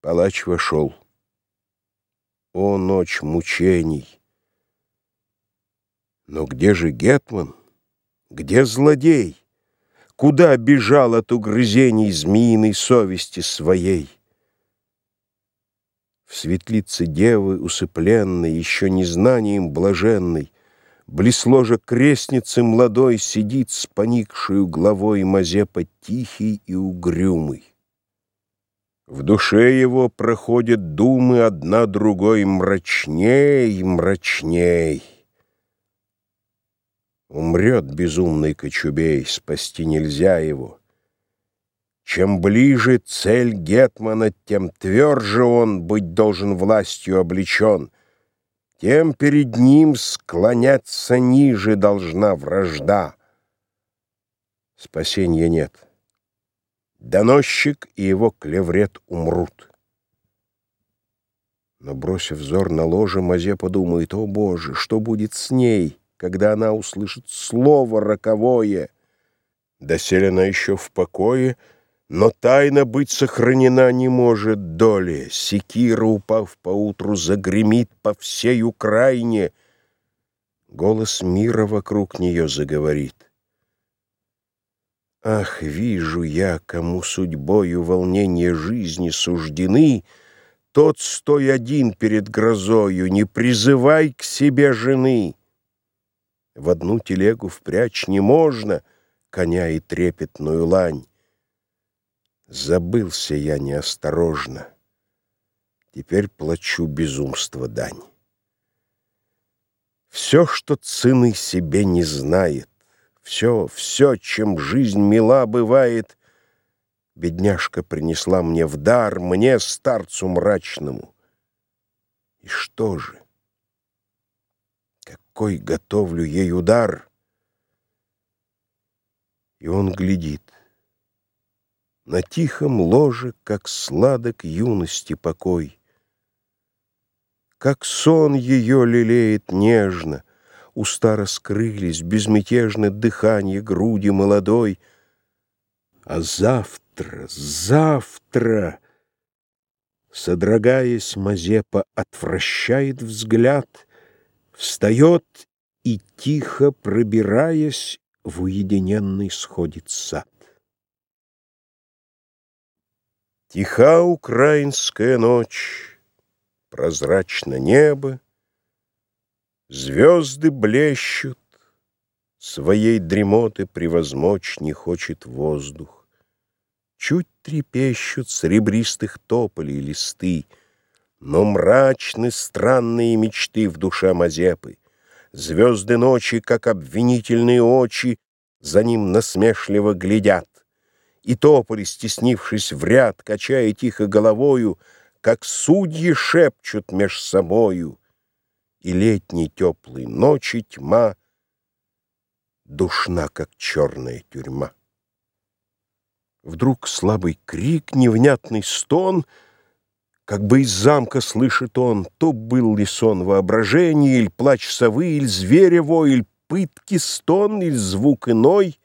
Палач вошел. О, ночь мучений! Но где же Гетман? Где злодей? Куда бежал от угрызений змеиной совести своей? В светлице девы усыпленной, Еще незнанием блаженной, Близ ложа крестницы молодой Сидит с поникшую главой Мазепа тихий и угрюмый. В душе его проходят думы одна другой мрачней, мрачней. Умрет безумный Кочубей, спасти нельзя его. Чем ближе цель Гетмана, тем тверже он быть должен властью облечен, тем перед ним склоняться ниже должна вражда. Спасения нет. Доносчик и его клеврет умрут. Но, бросив взор на ложе, Мазе подумает, «О, Боже, что будет с ней, когда она услышит слово роковое?» Доселе она еще в покое, но тайна быть сохранена не может доли. Секира, упав поутру, загремит по всей Украине. Голос мира вокруг нее заговорит. Ах, вижу я, кому судьбою волнения жизни суждены, Тот, стой один перед грозою, не призывай к себе жены. В одну телегу впрячь не можно коня и трепетную лань. Забылся я неосторожно, теперь плачу безумство дань. Все, что цены себе не знает, все, все, чем жизнь мила бывает, Бедняжка принесла мне в дар, Мне, старцу мрачному. И что же? Какой готовлю ей удар? И он глядит. На тихом ложе, как сладок юности покой. Как сон ее лелеет нежно, Уста раскрылись, безмятежно дыхание груди молодой. А завтра, завтра, содрогаясь, Мазепа отвращает взгляд, Встает и, тихо пробираясь, В уединенный сходит сад. Тиха украинская ночь, Прозрачно небо, Звезды блещут, своей дремоты превозмочь не хочет воздух. Чуть трепещут сребристых тополей листы, но мрачны странные мечты в душе Мазепы. Звезды ночи, как обвинительные очи, за ним насмешливо глядят. И тополи, стеснившись в ряд, качая тихо головою, как судьи шепчут меж собою — и летней теплой ночи тьма Душна, как черная тюрьма. Вдруг слабый крик, невнятный стон, Как бы из замка слышит он, То был ли сон воображения, Иль плач совы, иль зверя вой, Иль пытки стон, иль звук иной.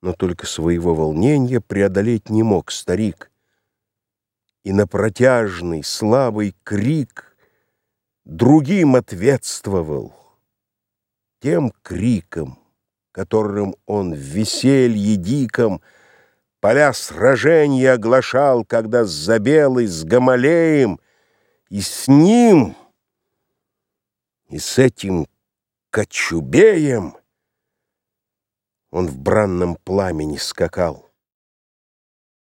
Но только своего волнения Преодолеть не мог старик, И на протяжный слабый крик — другим ответствовал, тем криком, которым он в веселье диком поля сражения оглашал, когда с Забелой, с Гамалеем, и с ним, и с этим Кочубеем он в бранном пламени скакал.